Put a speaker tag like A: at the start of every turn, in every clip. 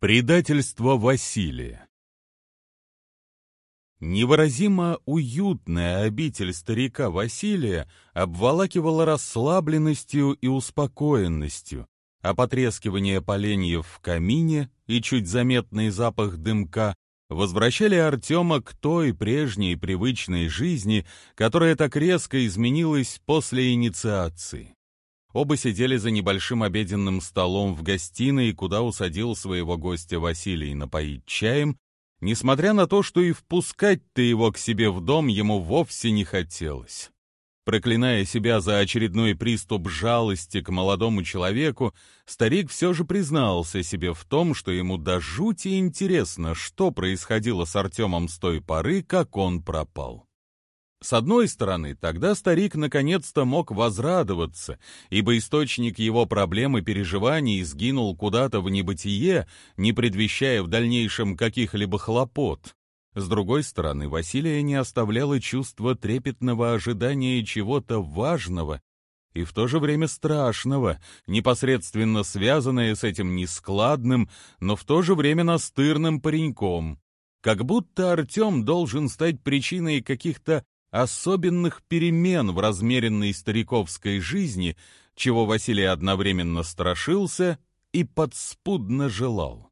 A: Предательство Василия Невыразимо уютная обитель старика Василия обволакивала расслабленностью и успокоенностью, а потрескивание поленьев в камине и чуть заметный запах дымка возвращали Артема к той прежней привычной жизни, которая так резко изменилась после инициации. Оба сидели за небольшим обеденным столом в гостиной, куда усадил своего гостя Василий напоить чаем, несмотря на то, что и впускать-то его к себе в дом ему вовсе не хотелось. Проклиная себя за очередной приступ жалости к молодому человеку, старик все же признался себе в том, что ему до жути интересно, что происходило с Артемом с той поры, как он пропал. С одной стороны, тогда старик наконец-то мог возрадоваться, ибо источник его проблем и переживаний сгинул куда-то в небытие, не предвещая в дальнейшем каких-либо хлопот. С другой стороны, Василия не оставляло чувство трепетного ожидания чего-то важного и в то же время страшного, непосредственно связанное с этим нескладным, но в то же время настырным пареньком. Как будто Артем должен стать причиной каких-то особенных перемен в размеренной стариковской жизни, чего Василий одновременно страшился и подспудно желал.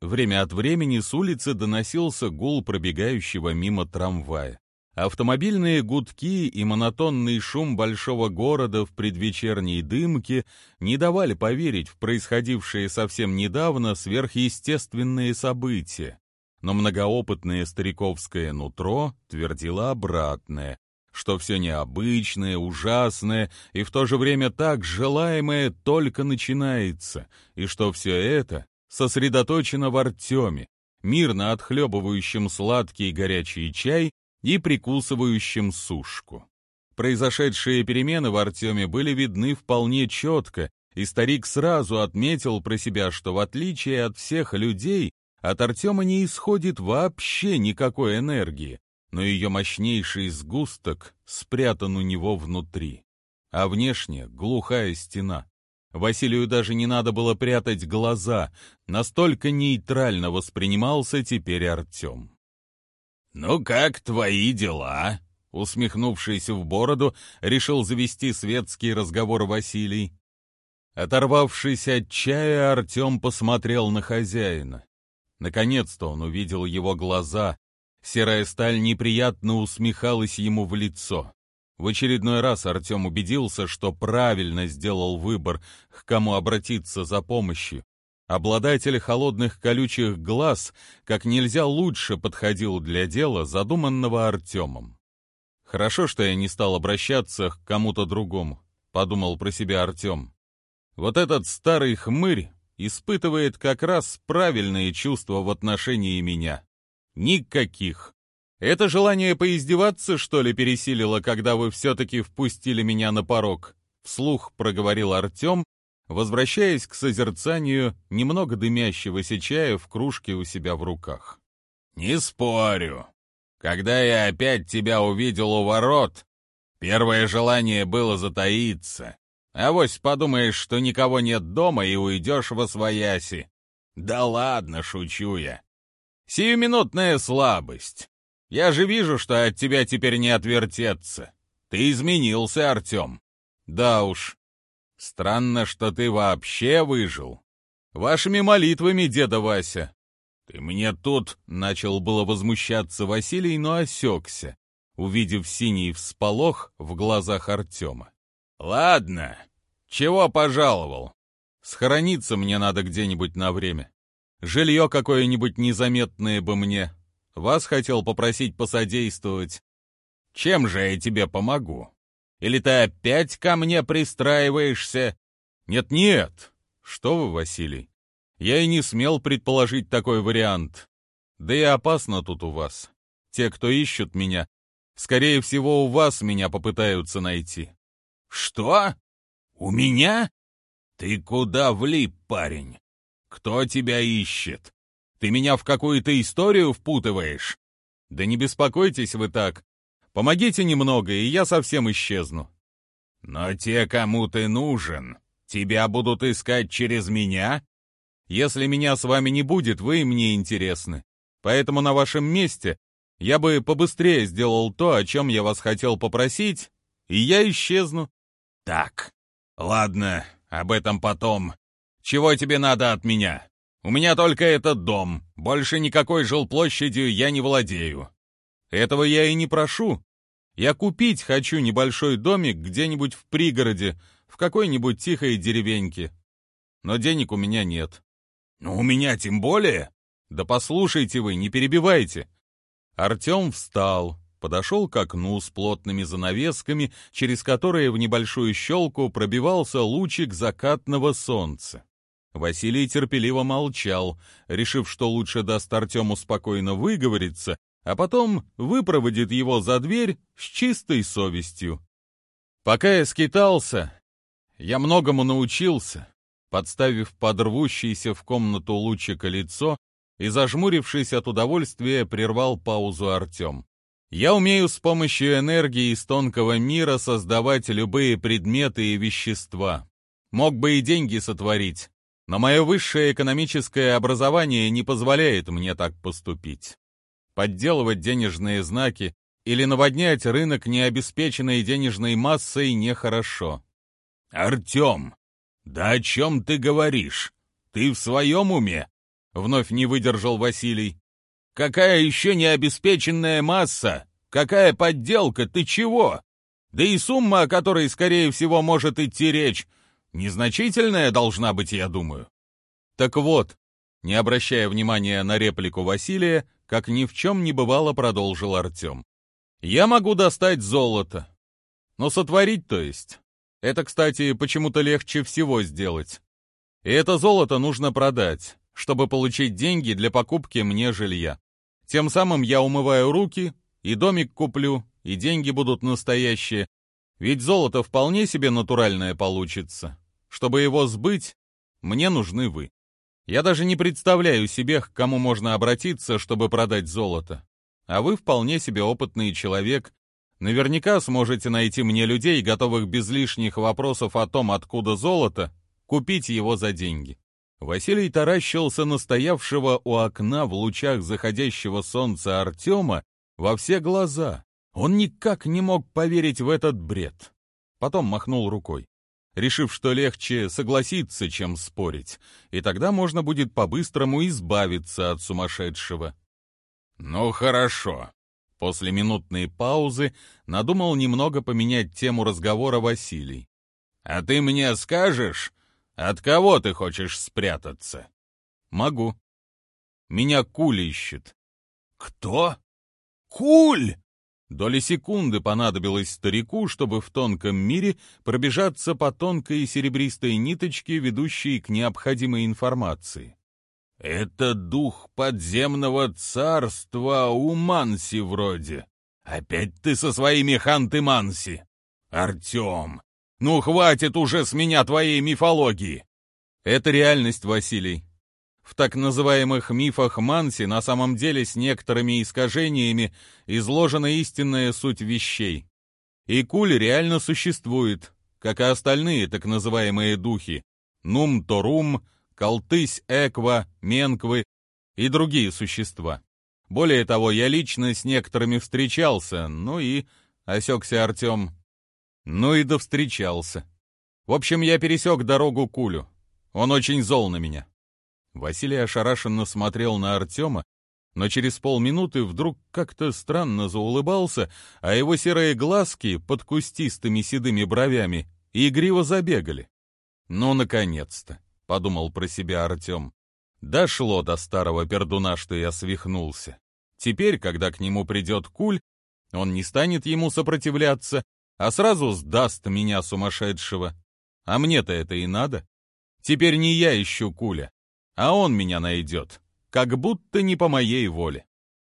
A: Время от времени с улицы доносился гул пробегающего мимо трамвая. Автомобильные гудки и монотонный шум большого города в предвечерней дымке не давали поверить в происходившие совсем недавно сверхъестественные события но многоопытное стариковское нутро твердило обратное, что все необычное, ужасное и в то же время так желаемое только начинается, и что все это сосредоточено в Артеме, мирно отхлебывающем сладкий горячий чай и прикусывающем сушку. Произошедшие перемены в Артеме были видны вполне четко, и старик сразу отметил про себя, что в отличие от всех людей, от Артема не исходит вообще никакой энергии, но ее мощнейший сгусток спрятан у него внутри. А внешне глухая стена. Василию даже не надо было прятать глаза, настолько нейтрально воспринимался теперь Артем. «Ну как твои дела?» Усмехнувшись в бороду, решил завести светский разговор Василий. Оторвавшись от чая, Артем посмотрел на хозяина. Наконец-то он увидел его глаза. Серая сталь неприятно усмехалась ему в лицо. В очередной раз Артем убедился, что правильно сделал выбор, к кому обратиться за помощью. Обладатель холодных колючих глаз как нельзя лучше подходил для дела, задуманного Артемом. «Хорошо, что я не стал обращаться к кому-то другому», — подумал про себя Артем. «Вот этот старый хмырь испытывает как раз правильные чувства в отношении меня. Никаких. Это желание поиздеваться, что ли, пересилило, когда вы все-таки впустили меня на порог? Вслух проговорил Артем, возвращаясь к созерцанию немного дымящегося чая в кружке у себя в руках. «Не спорю. Когда я опять тебя увидел у ворот, первое желание было затаиться, Авось подумаешь, что никого нет дома и уйдешь во свояси. Да ладно, шучу я. Сиюминутная слабость. Я же вижу, что от тебя теперь не отвертеться. Ты изменился, Артем. Да уж. Странно, что ты вообще выжил. Вашими молитвами, деда Вася. Ты мне тут... Начал было возмущаться Василий, но осекся, увидев синий всполох в глазах Артема. «Ладно, чего пожаловал? Схорониться мне надо где-нибудь на время. Жилье какое-нибудь незаметное бы мне. Вас хотел попросить посодействовать. Чем же я тебе помогу? Или ты опять ко мне пристраиваешься? Нет-нет. Что вы, Василий? Я и не смел предположить такой вариант. Да и опасно тут у вас. Те, кто ищут меня, скорее всего, у вас меня попытаются найти. «Что? У меня? Ты куда влип, парень? Кто тебя ищет? Ты меня в какую-то историю впутываешь?» «Да не беспокойтесь вы так. Помогите немного, и я совсем исчезну». «Но те, кому ты нужен, тебя будут искать через меня? Если меня с вами не будет, вы мне интересны. Поэтому на вашем месте я бы побыстрее сделал то, о чем я вас хотел попросить, и я исчезну. Так, ладно, об этом потом. Чего тебе надо от меня? У меня только этот дом. Больше никакой жилплощадью я не владею. Этого я и не прошу. Я купить хочу небольшой домик где-нибудь в пригороде, в какой-нибудь тихой деревеньке. Но денег у меня нет. Ну, у меня тем более. Да послушайте вы, не перебивайте. Артем встал, подошел к окну с плотными занавесками, через которые в небольшую щелку пробивался лучик закатного солнца. Василий терпеливо молчал, решив, что лучше даст Артему спокойно выговориться, а потом выпроводит его за дверь с чистой совестью. Пока я скитался, я многому научился, подставив под рвущийся в комнату лучика лицо и, зажмурившись от удовольствия, прервал паузу Артем. Я умею с помощью энергии из тонкого мира создавать любые предметы и вещества. Мог бы и деньги сотворить, но мое высшее экономическое образование не позволяет мне так поступить подделывать денежные знаки или наводнять рынок необеспеченной денежной массой нехорошо. «Артем, да о чем ты говоришь? Ты в своем уме?» — вновь не выдержал Василий. «Какая еще необеспеченная масса? Какая подделка? Ты чего? Да и сумма, о которой, скорее всего, может идти речь, незначительная должна быть, я думаю». Так вот, не обращая внимания на реплику Василия, как ни в чем не бывало, продолжил Артем. «Я могу достать золото. Но сотворить, то есть. Это, кстати, почему-то легче всего сделать. И это золото нужно продать, чтобы получить деньги для покупки мне жилья. Тем самым я умываю руки, и домик куплю, и деньги будут настоящие. Ведь золото вполне себе натуральное получится. Чтобы его сбыть, мне нужны вы. Я даже не представляю себе, к кому можно обратиться, чтобы продать золото. А вы вполне себе опытный человек. Наверняка сможете найти мне людей, готовых без лишних вопросов о том, откуда золото, купить его за деньги. Василий таращился на стоявшего у окна в лучах заходящего солнца Артема во все глаза. Он никак не мог поверить в этот бред. Потом махнул рукой решив, что легче согласиться, чем спорить, и тогда можно будет по-быстрому избавиться от сумасшедшего. «Ну хорошо». После минутной паузы надумал немного поменять тему разговора Василий. «А ты мне скажешь, от кого ты хочешь спрятаться?» «Могу. Меня Куль ищет». «Кто?» «Куль!» Доли секунды понадобилось старику, чтобы в тонком мире пробежаться по тонкой серебристой ниточке, ведущей к необходимой информации. «Это дух подземного царства Уманси вроде. Опять ты со своими ханты-манси. Артем, ну хватит уже с меня твоей мифологии!» «Это реальность, Василий. В так называемых мифах Манси на самом деле с некоторыми искажениями изложена истинная суть вещей. И Куль реально существует, как и остальные так называемые духи Нум-Торум, Калтысь, Эква, Менквы и другие существа. Более того, я лично с некоторыми встречался, ну и... Осекся Артем. Ну и да встречался. В общем, я пересек дорогу Кулю. Он очень зол на меня. Василий ошарашенно смотрел на Артема, но через полминуты вдруг как-то странно заулыбался, а его серые глазки под кустистыми седыми бровями игриво забегали. «Ну, наконец-то!» — подумал про себя Артем. Дошло до старого пердуна, что я свихнулся. Теперь, когда к нему придет куль, он не станет ему сопротивляться, а сразу сдаст меня сумасшедшего. А мне-то это и надо. Теперь не я ищу куля, а он меня найдет, как будто не по моей воле.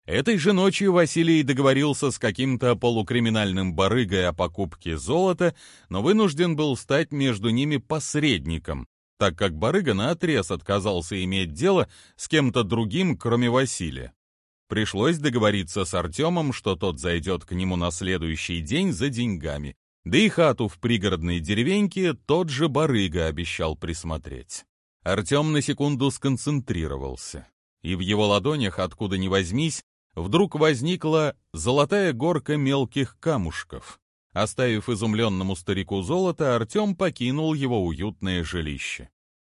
A: Этой же ночью Василий договорился с каким-то полукриминальным барыгой о покупке золота, но вынужден был стать между ними посредником, так как барыга наотрез отказался иметь дело с кем-то другим, кроме Василия. Пришлось договориться с Артемом, что тот зайдет к нему на следующий день за деньгами. Да и хату в пригородной деревеньке тот же барыга обещал присмотреть. Артем на секунду сконцентрировался, и в его ладонях, откуда ни возьмись, вдруг возникла золотая горка мелких камушков. Оставив изумленному старику золото, Артем покинул его уютное жилище.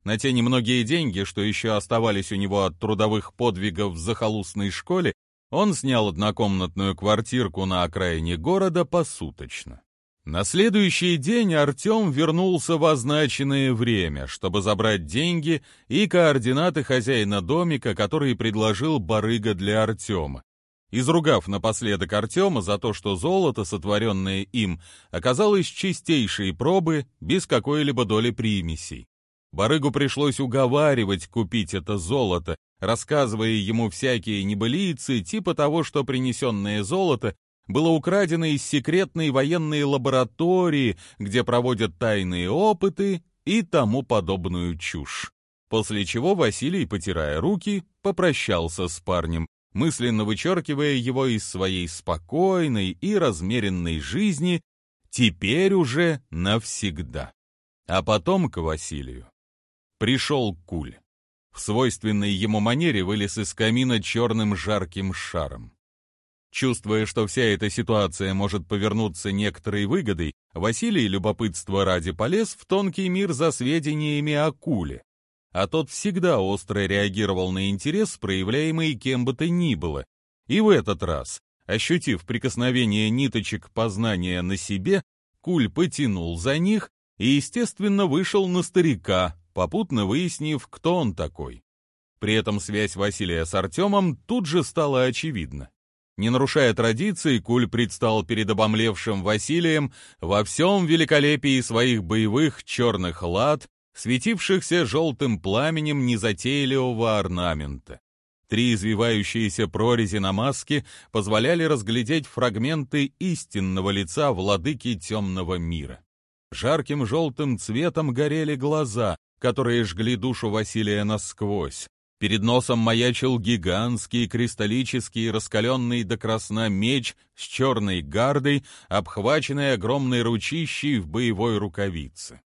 A: На те немногие деньги, что еще оставались у него от трудовых подвигов в захолустной школе, он снял однокомнатную квартирку на окраине города посуточно. На следующий день Артем вернулся в означенное время, чтобы забрать деньги и координаты хозяина домика, которые предложил барыга для Артема. Изругав напоследок Артема за то, что золото, сотворенное им, оказалось чистейшей пробы, без какой-либо доли примесей. Барыгу пришлось уговаривать купить это золото, рассказывая ему всякие небылицы, типа того, что принесенное золото было украдено из секретной военной лаборатории, где проводят тайные опыты и тому подобную чушь. После чего Василий, потирая руки, попрощался с парнем, мысленно вычеркивая его из своей спокойной и размеренной жизни теперь уже навсегда. А потом к Василию пришел Куль. В свойственной ему манере вылез из камина черным жарким шаром. Чувствуя, что вся эта ситуация может повернуться некоторой выгодой, Василий любопытство ради полез в тонкий мир за сведениями о Куле. А тот всегда остро реагировал на интерес, проявляемый кем бы то ни было. И в этот раз, ощутив прикосновение ниточек познания на себе, Куль потянул за них и, естественно, вышел на старика, попутно выяснив, кто он такой. При этом связь Василия с Артемом тут же стала очевидна. Не нарушая традиции, Куль предстал перед обомлевшим Василием во всем великолепии своих боевых черных лад, светившихся желтым пламенем незатейливого орнамента. Три извивающиеся прорези на маске позволяли разглядеть фрагменты истинного лица владыки темного мира. Жарким желтым цветом горели глаза, которые жгли душу Василия насквозь. Перед носом маячил гигантский кристаллический раскаленный до красна меч с черной гардой, обхваченный огромной ручищей в боевой рукавице.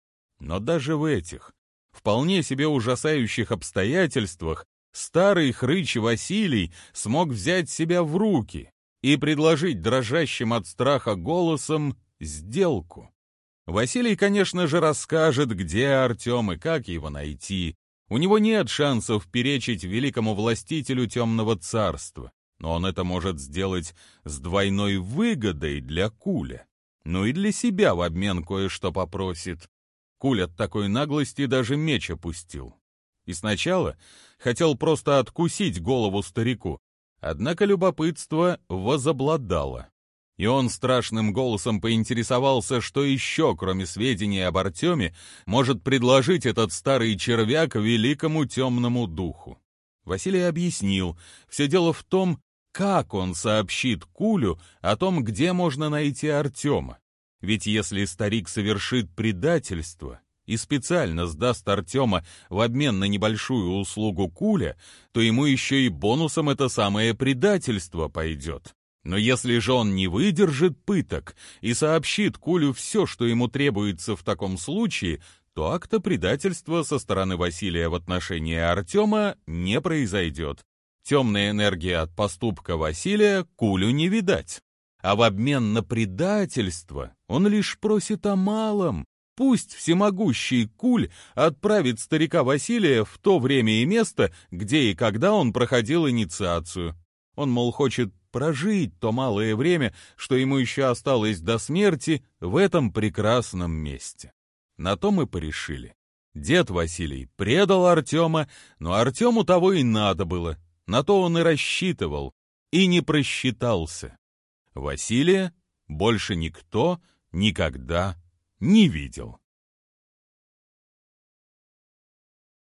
A: Но даже в этих, вполне себе ужасающих обстоятельствах, старый хрыч Василий смог взять себя в руки и предложить дрожащим от страха голосом сделку. Василий, конечно же, расскажет, где Артем и как его найти. У него нет шансов перечить великому властителю темного царства, но он это может сделать с двойной выгодой для Куля. Ну и для себя в обмен кое-что попросит. Куль от такой наглости даже меч опустил. И сначала хотел просто откусить голову старику, однако любопытство возобладало и он страшным голосом поинтересовался, что еще, кроме сведений об Артеме, может предложить этот старый червяк великому темному духу. Василий объяснил, все дело в том, как он сообщит Кулю о том, где можно найти Артема. Ведь если старик совершит предательство и специально сдаст Артема в обмен на небольшую услугу Куля, то ему еще и бонусом это самое предательство пойдет. Но если же он не выдержит пыток и сообщит Кулю все, что ему требуется в таком случае, то акта предательства со стороны Василия в отношении Артема не произойдет. Темная энергия от поступка Василия Кулю не видать. А в обмен на предательство он лишь просит о малом. Пусть всемогущий Куль отправит старика Василия в то время и место, где и когда он проходил инициацию. Он, мол, хочет прожить то малое время, что ему еще осталось до смерти в этом прекрасном месте. На то мы порешили. Дед Василий предал Артема, но Артему того и надо было. На то он и рассчитывал, и не просчитался. Василия больше никто никогда не видел.